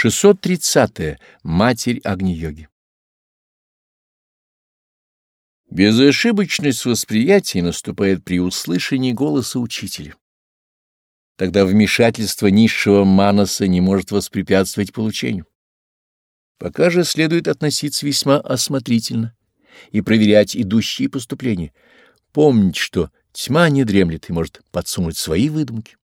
630. -е. Матерь Агни-йоги Безошибочность восприятия наступает при услышании голоса учителя. Тогда вмешательство низшего манаса не может воспрепятствовать получению. Пока же следует относиться весьма осмотрительно и проверять идущие поступления. Помнить, что тьма не дремлет и может подсунуть свои выдумки.